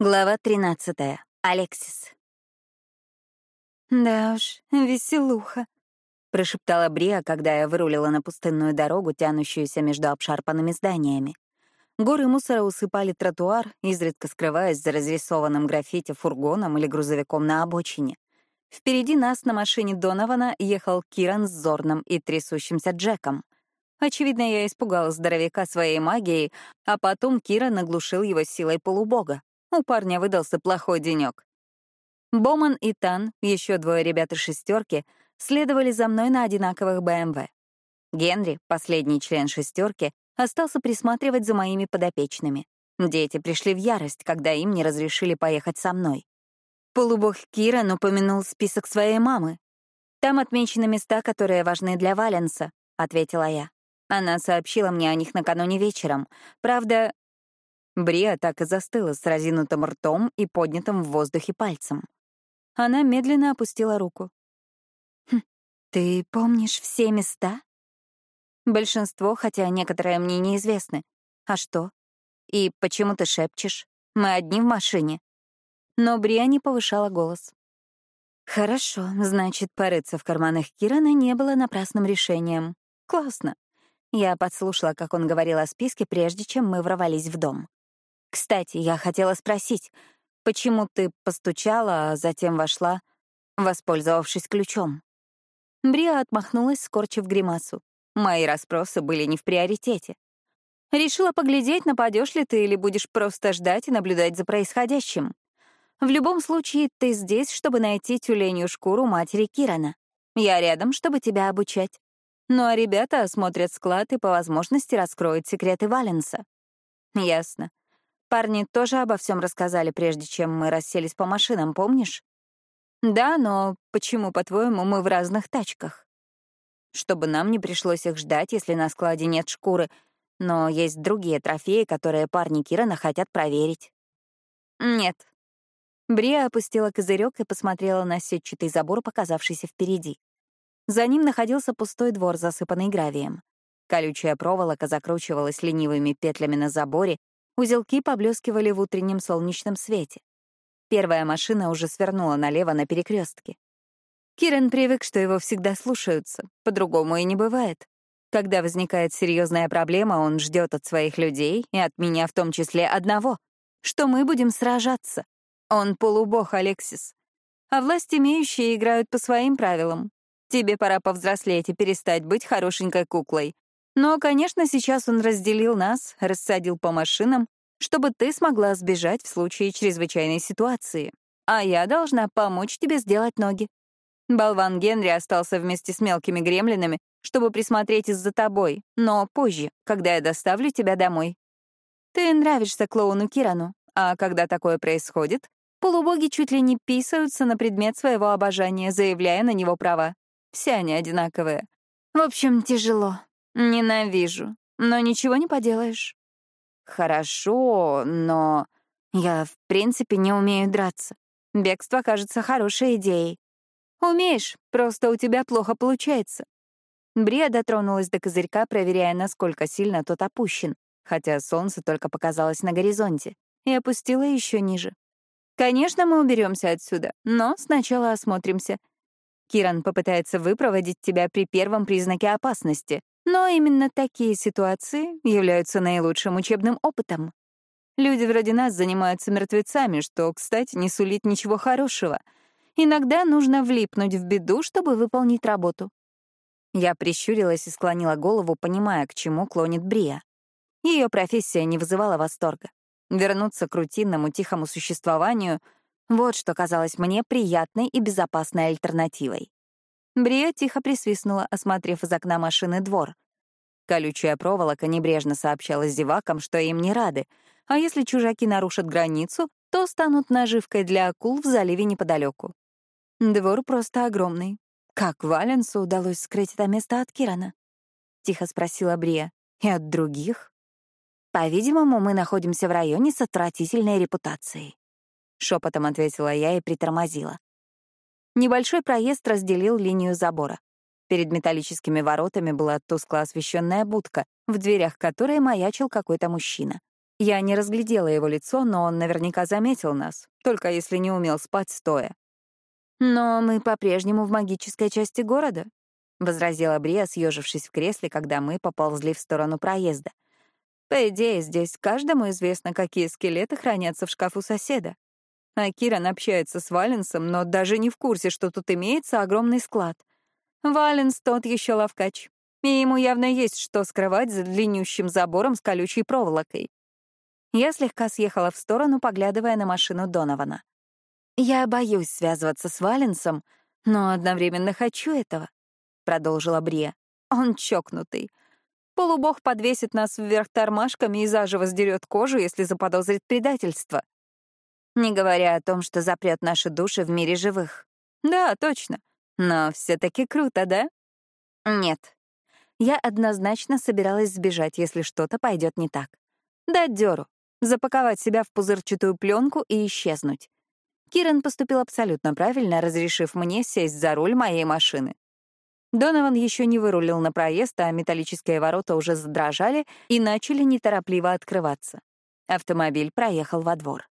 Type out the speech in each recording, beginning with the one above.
Глава 13. Алексис. «Да уж, веселуха», — прошептала Брия, когда я вырулила на пустынную дорогу, тянущуюся между обшарпанными зданиями. Горы мусора усыпали тротуар, изредка скрываясь за разрисованным граффити фургоном или грузовиком на обочине. Впереди нас на машине Донована ехал Киран с Зорном и трясущимся Джеком. Очевидно, я испугала здоровяка своей магией, а потом Кира наглушил его силой полубога. У парня выдался плохой денек. Боман и Тан, еще двое ребят из шестерки, следовали за мной на одинаковых БМВ. Генри, последний член шестерки, остался присматривать за моими подопечными. Дети пришли в ярость, когда им не разрешили поехать со мной. Полубог Киран упомянул список своей мамы. «Там отмечены места, которые важны для Валенса», — ответила я. Она сообщила мне о них накануне вечером. Правда, Брия так и застыла с разинутым ртом и поднятым в воздухе пальцем. Она медленно опустила руку. «Хм, «Ты помнишь все места?» «Большинство, хотя некоторые мне неизвестны. А что? И почему ты шепчешь? Мы одни в машине». Но Брия не повышала голос. «Хорошо, значит, порыться в карманах Кирана не было напрасным решением. Классно». Я подслушала, как он говорил о списке, прежде чем мы ворвались в дом. Кстати, я хотела спросить, почему ты постучала, а затем вошла, воспользовавшись ключом? Бриа отмахнулась, скорчив гримасу. Мои расспросы были не в приоритете. Решила поглядеть, нападешь ли ты или будешь просто ждать и наблюдать за происходящим. В любом случае, ты здесь, чтобы найти тюленью шкуру матери Кирана. Я рядом, чтобы тебя обучать. Ну а ребята осмотрят склад и по возможности раскроют секреты Валенса. Ясно. Парни тоже обо всем рассказали, прежде чем мы расселись по машинам, помнишь? Да, но почему, по-твоему, мы в разных тачках? Чтобы нам не пришлось их ждать, если на складе нет шкуры, но есть другие трофеи, которые парни Кирана хотят проверить. Нет. Брия опустила козырек и посмотрела на сетчатый забор, показавшийся впереди. За ним находился пустой двор, засыпанный гравием. Колючая проволока закручивалась ленивыми петлями на заборе, Узелки поблескивали в утреннем солнечном свете. Первая машина уже свернула налево на перекрестке. Кирен привык, что его всегда слушаются, по-другому и не бывает. Когда возникает серьезная проблема, он ждет от своих людей, и от меня в том числе одного, что мы будем сражаться. Он полубог, Алексис. А власть имеющие играют по своим правилам. Тебе пора повзрослеть и перестать быть хорошенькой куклой. Но, конечно, сейчас он разделил нас, рассадил по машинам, чтобы ты смогла сбежать в случае чрезвычайной ситуации. А я должна помочь тебе сделать ноги. Болван Генри остался вместе с мелкими гремлинами, чтобы присмотреть из-за тобой, но позже, когда я доставлю тебя домой. Ты нравишься клоуну Кирану, а когда такое происходит, полубоги чуть ли не писаются на предмет своего обожания, заявляя на него права. Все они одинаковые. В общем, тяжело. Ненавижу, но ничего не поделаешь. Хорошо, но я в принципе не умею драться. Бегство кажется хорошей идеей. Умеешь, просто у тебя плохо получается. Брия дотронулась до козырька, проверяя, насколько сильно тот опущен, хотя солнце только показалось на горизонте, и опустила еще ниже. Конечно, мы уберемся отсюда, но сначала осмотримся. Киран попытается выпроводить тебя при первом признаке опасности, но именно такие ситуации являются наилучшим учебным опытом. Люди вроде нас занимаются мертвецами, что, кстати, не сулит ничего хорошего. Иногда нужно влипнуть в беду, чтобы выполнить работу. Я прищурилась и склонила голову, понимая, к чему клонит Брия. Ее профессия не вызывала восторга. Вернуться к рутинному тихому существованию — вот что казалось мне приятной и безопасной альтернативой. Брия тихо присвистнула, осмотрев из окна машины двор. Колючая проволока небрежно сообщала зевакам, что им не рады, а если чужаки нарушат границу, то станут наживкой для акул в заливе неподалеку. Двор просто огромный. Как Валенсу удалось скрыть это место от Кирана? Тихо спросила Брия. И от других? По-видимому, мы находимся в районе с отвратительной репутацией. Шепотом ответила я и притормозила. Небольшой проезд разделил линию забора. Перед металлическими воротами была тускло освещенная будка, в дверях которой маячил какой-то мужчина. Я не разглядела его лицо, но он наверняка заметил нас, только если не умел спать стоя. «Но мы по-прежнему в магической части города», — возразила Брия, съежившись в кресле, когда мы поползли в сторону проезда. «По идее, здесь каждому известно, какие скелеты хранятся в шкафу соседа. А Киран общается с Валенсом, но даже не в курсе, что тут имеется огромный склад. Валенс тот еще ловкач, и ему явно есть что скрывать за длиннющим забором с колючей проволокой. Я слегка съехала в сторону, поглядывая на машину Донована. «Я боюсь связываться с Валенсом, но одновременно хочу этого», — продолжила Брия. «Он чокнутый. Полубог подвесит нас вверх тормашками и заживо сдерет кожу, если заподозрит предательство. Не говоря о том, что запрет наши души в мире живых. Да, точно. Но все таки круто, да? Нет. Я однозначно собиралась сбежать, если что-то пойдет не так. Дать дёру, запаковать себя в пузырчатую пленку и исчезнуть. Киран поступил абсолютно правильно, разрешив мне сесть за руль моей машины. Донован еще не вырулил на проезд, а металлические ворота уже задрожали и начали неторопливо открываться. Автомобиль проехал во двор.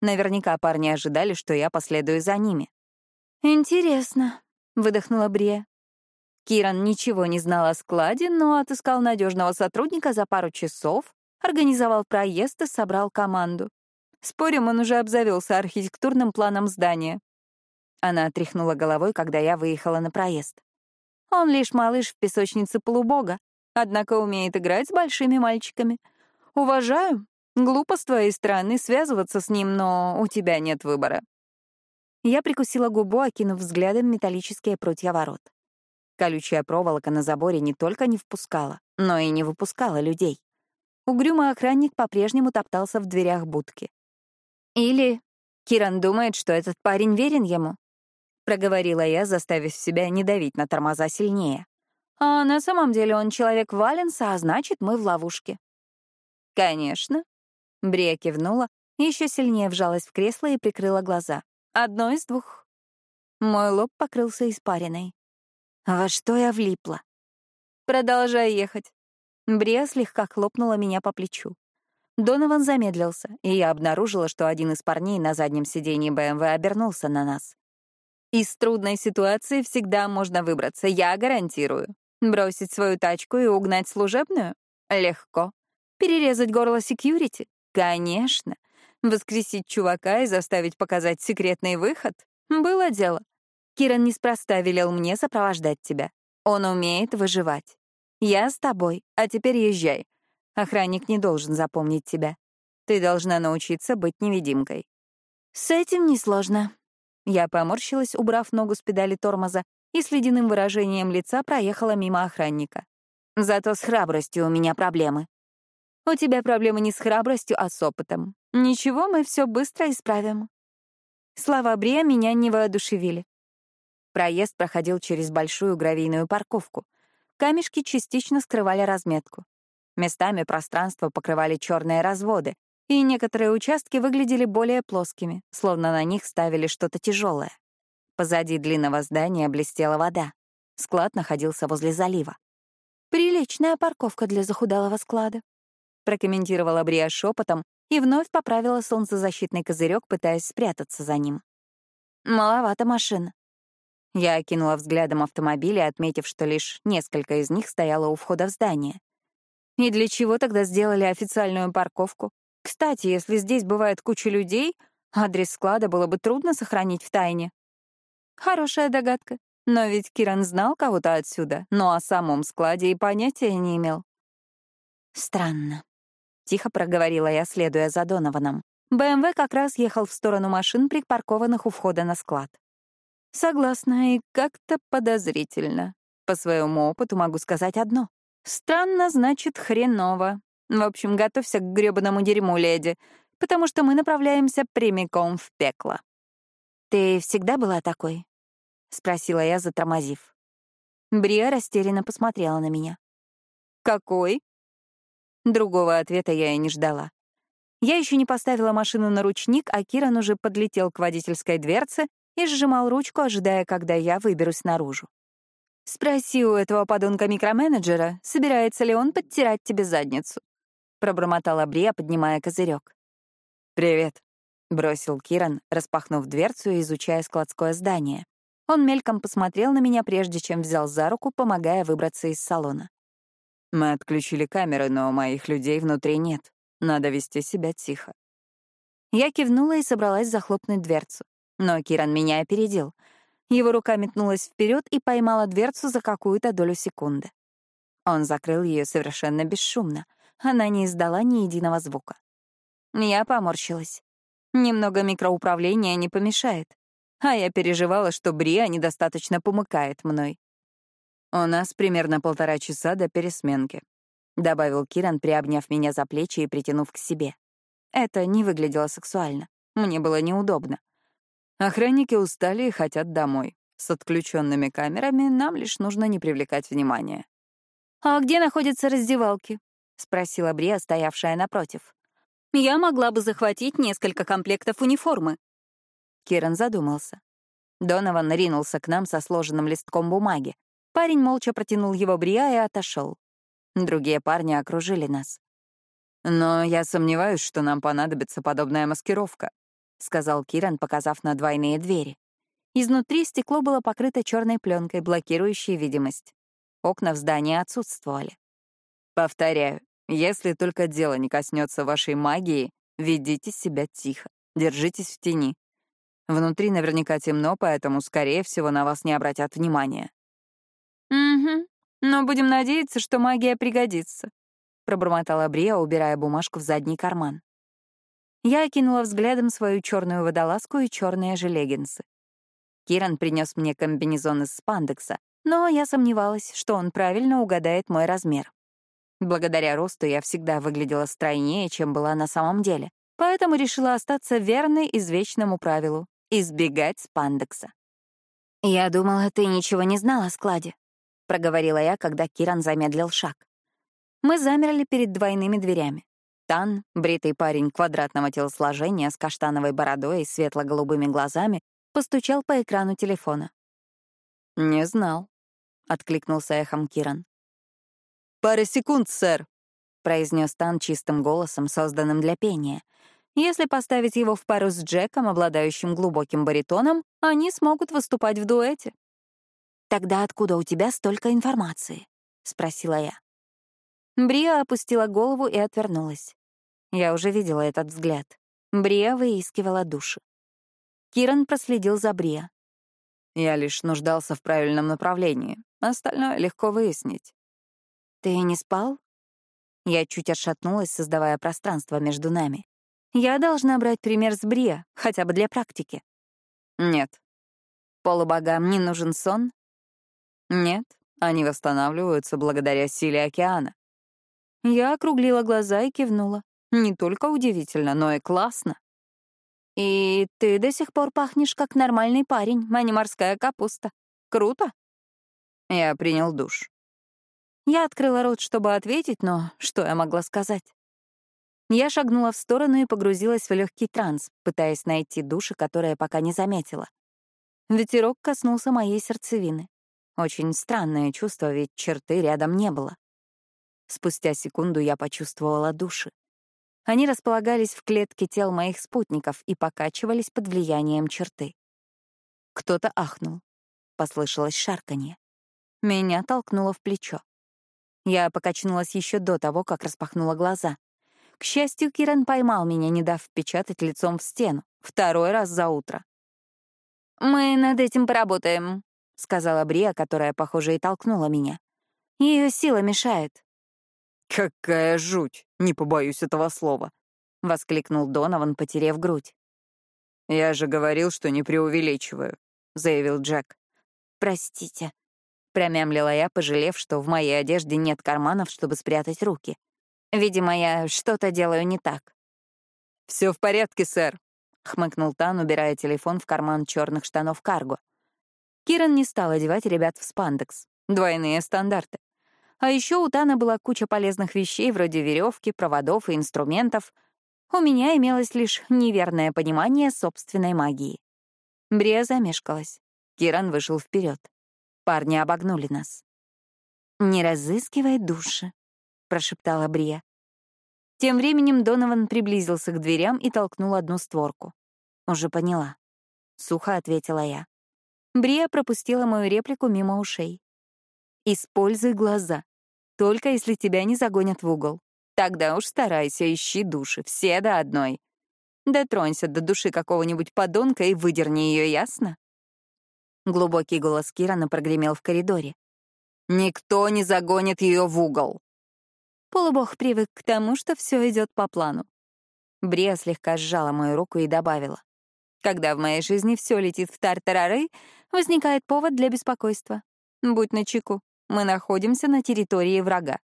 Наверняка парни ожидали, что я последую за ними. «Интересно», — выдохнула Брия. Киран ничего не знал о складе, но отыскал надежного сотрудника за пару часов, организовал проезд и собрал команду. Спорим, он уже обзавелся архитектурным планом здания. Она отряхнула головой, когда я выехала на проезд. Он лишь малыш в песочнице полубога, однако умеет играть с большими мальчиками. Уважаю, Глупо с твоей стороны связываться с ним, но у тебя нет выбора. Я прикусила губу, окинув взглядом металлические прутья ворот. Колючая проволока на заборе не только не впускала, но и не выпускала людей. Угрюмый охранник по-прежнему топтался в дверях будки. «Или Киран думает, что этот парень верен ему?» — проговорила я, заставив себя не давить на тормоза сильнее. «А на самом деле он человек Валенса, а значит, мы в ловушке». «Конечно», Брия кивнула, еще сильнее вжалась в кресло и прикрыла глаза. Одно из двух. Мой лоб покрылся испариной. Во что я влипла? Продолжай ехать. Брия слегка хлопнула меня по плечу. Донован замедлился, и я обнаружила, что один из парней на заднем сидении БМВ обернулся на нас. Из трудной ситуации всегда можно выбраться, я гарантирую. Бросить свою тачку и угнать служебную? Легко. Перерезать горло секьюрити? Конечно. Воскресить чувака и заставить показать секретный выход — было дело. Киран неспроста велел мне сопровождать тебя. Он умеет выживать. Я с тобой, а теперь езжай. Охранник не должен запомнить тебя. Ты должна научиться быть невидимкой. С этим несложно. Я поморщилась, убрав ногу с педали тормоза, и с ледяным выражением лица проехала мимо охранника. Зато с храбростью у меня проблемы. У тебя проблемы не с храбростью, а с опытом. Ничего, мы все быстро исправим. Слова Брия меня не воодушевили. Проезд проходил через большую гравийную парковку. Камешки частично скрывали разметку. Местами пространство покрывали черные разводы, и некоторые участки выглядели более плоскими, словно на них ставили что-то тяжелое. Позади длинного здания блестела вода. Склад находился возле залива. Приличная парковка для захудалого склада прокомментировала Брия шепотом и вновь поправила солнцезащитный козырек, пытаясь спрятаться за ним. «Маловато машин». Я окинула взглядом автомобили, отметив, что лишь несколько из них стояло у входа в здание. И для чего тогда сделали официальную парковку? Кстати, если здесь бывает куча людей, адрес склада было бы трудно сохранить в тайне. Хорошая догадка. Но ведь Киран знал кого-то отсюда, но о самом складе и понятия не имел. Странно. — тихо проговорила я, следуя за Донованом. БМВ как раз ехал в сторону машин, припаркованных у входа на склад. Согласна, и как-то подозрительно. По своему опыту могу сказать одно. Странно, значит, хреново. В общем, готовься к грёбаному дерьму, леди, потому что мы направляемся прямиком в пекло. «Ты всегда была такой?» — спросила я, затормозив. Брия растерянно посмотрела на меня. «Какой?» Другого ответа я и не ждала. Я еще не поставила машину на ручник, а Киран уже подлетел к водительской дверце и сжимал ручку, ожидая, когда я выберусь наружу. «Спроси у этого подонка микроменеджера, собирается ли он подтирать тебе задницу», — пробормотала Брия, поднимая козырек. «Привет», — бросил Киран, распахнув дверцу и изучая складское здание. Он мельком посмотрел на меня, прежде чем взял за руку, помогая выбраться из салона. «Мы отключили камеры, но моих людей внутри нет. Надо вести себя тихо». Я кивнула и собралась захлопнуть дверцу. Но Киран меня опередил. Его рука метнулась вперед и поймала дверцу за какую-то долю секунды. Он закрыл ее совершенно бесшумно. Она не издала ни единого звука. Я поморщилась. Немного микроуправления не помешает. А я переживала, что Брия недостаточно помыкает мной. «У нас примерно полтора часа до пересменки», — добавил Киран, приобняв меня за плечи и притянув к себе. Это не выглядело сексуально. Мне было неудобно. Охранники устали и хотят домой. С отключенными камерами нам лишь нужно не привлекать внимания. «А где находятся раздевалки?» — спросила Брия, стоявшая напротив. «Я могла бы захватить несколько комплектов униформы». Киран задумался. Донован ринулся к нам со сложенным листком бумаги. Парень молча протянул его Брия и отошел. Другие парни окружили нас. «Но я сомневаюсь, что нам понадобится подобная маскировка», — сказал Киран, показав на двойные двери. Изнутри стекло было покрыто черной пленкой, блокирующей видимость. Окна в здании отсутствовали. «Повторяю, если только дело не коснется вашей магии, ведите себя тихо, держитесь в тени. Внутри наверняка темно, поэтому, скорее всего, на вас не обратят внимания». «Угу, но будем надеяться, что магия пригодится», пробормотала Брия, убирая бумажку в задний карман. Я окинула взглядом свою черную водолазку и черные же леггинсы. Киран принес мне комбинезон из спандекса, но я сомневалась, что он правильно угадает мой размер. Благодаря росту я всегда выглядела стройнее, чем была на самом деле, поэтому решила остаться верной извечному правилу — избегать спандекса. «Я думала, ты ничего не знала о складе», — проговорила я, когда Киран замедлил шаг. Мы замерли перед двойными дверями. Тан, бритый парень квадратного телосложения с каштановой бородой и светло-голубыми глазами, постучал по экрану телефона. «Не знал», — откликнулся эхом Киран. «Пара секунд, сэр», — произнес Тан чистым голосом, созданным для пения. Если поставить его в пару с Джеком, обладающим глубоким баритоном, они смогут выступать в дуэте. «Тогда откуда у тебя столько информации?» — спросила я. Брия опустила голову и отвернулась. Я уже видела этот взгляд. Брия выискивала души. Киран проследил за Брия. Я лишь нуждался в правильном направлении. Остальное легко выяснить. «Ты не спал?» Я чуть отшатнулась, создавая пространство между нами. Я должна брать пример с Брия, хотя бы для практики. Нет. Полубогам не нужен сон? Нет, они восстанавливаются благодаря силе океана. Я округлила глаза и кивнула. Не только удивительно, но и классно. И ты до сих пор пахнешь как нормальный парень, а не морская капуста. Круто. Я принял душ. Я открыла рот, чтобы ответить, но что я могла сказать? Я шагнула в сторону и погрузилась в легкий транс, пытаясь найти души, которые пока не заметила. Ветерок коснулся моей сердцевины. Очень странное чувство, ведь черты рядом не было. Спустя секунду я почувствовала души. Они располагались в клетке тел моих спутников и покачивались под влиянием черты. Кто-то ахнул. Послышалось шарканье. Меня толкнуло в плечо. Я покачнулась еще до того, как распахнула глаза. К счастью, Киран поймал меня, не дав впечатать лицом в стену. Второй раз за утро. «Мы над этим поработаем», — сказала Брия, которая, похоже, и толкнула меня. Ее сила мешает. «Какая жуть! Не побоюсь этого слова!» — воскликнул Донован, потеряв грудь. «Я же говорил, что не преувеличиваю», — заявил Джек. «Простите», — промямлила я, пожалев, что в моей одежде нет карманов, чтобы спрятать руки. Видимо, я что-то делаю не так. Все в порядке, сэр», — хмыкнул Тан, убирая телефон в карман черных штанов карго. Киран не стал одевать ребят в спандекс. Двойные стандарты. А еще у Тана была куча полезных вещей вроде веревки, проводов и инструментов. У меня имелось лишь неверное понимание собственной магии. Брия замешкалась. Киран вышел вперед. Парни обогнули нас. «Не разыскивай души», — прошептала Брия. Тем временем Донован приблизился к дверям и толкнул одну створку. «Уже поняла», — сухо ответила я. Брия пропустила мою реплику мимо ушей. «Используй глаза. Только если тебя не загонят в угол. Тогда уж старайся, ищи души, все до одной. Дотронься до души какого-нибудь подонка и выдерни ее, ясно?» Глубокий голос Кирана прогремел в коридоре. «Никто не загонит ее в угол!» Полубог привык к тому, что все идет по плану. Брия слегка сжала мою руку и добавила. «Когда в моей жизни все летит в тартарары, возникает повод для беспокойства. Будь начеку, мы находимся на территории врага».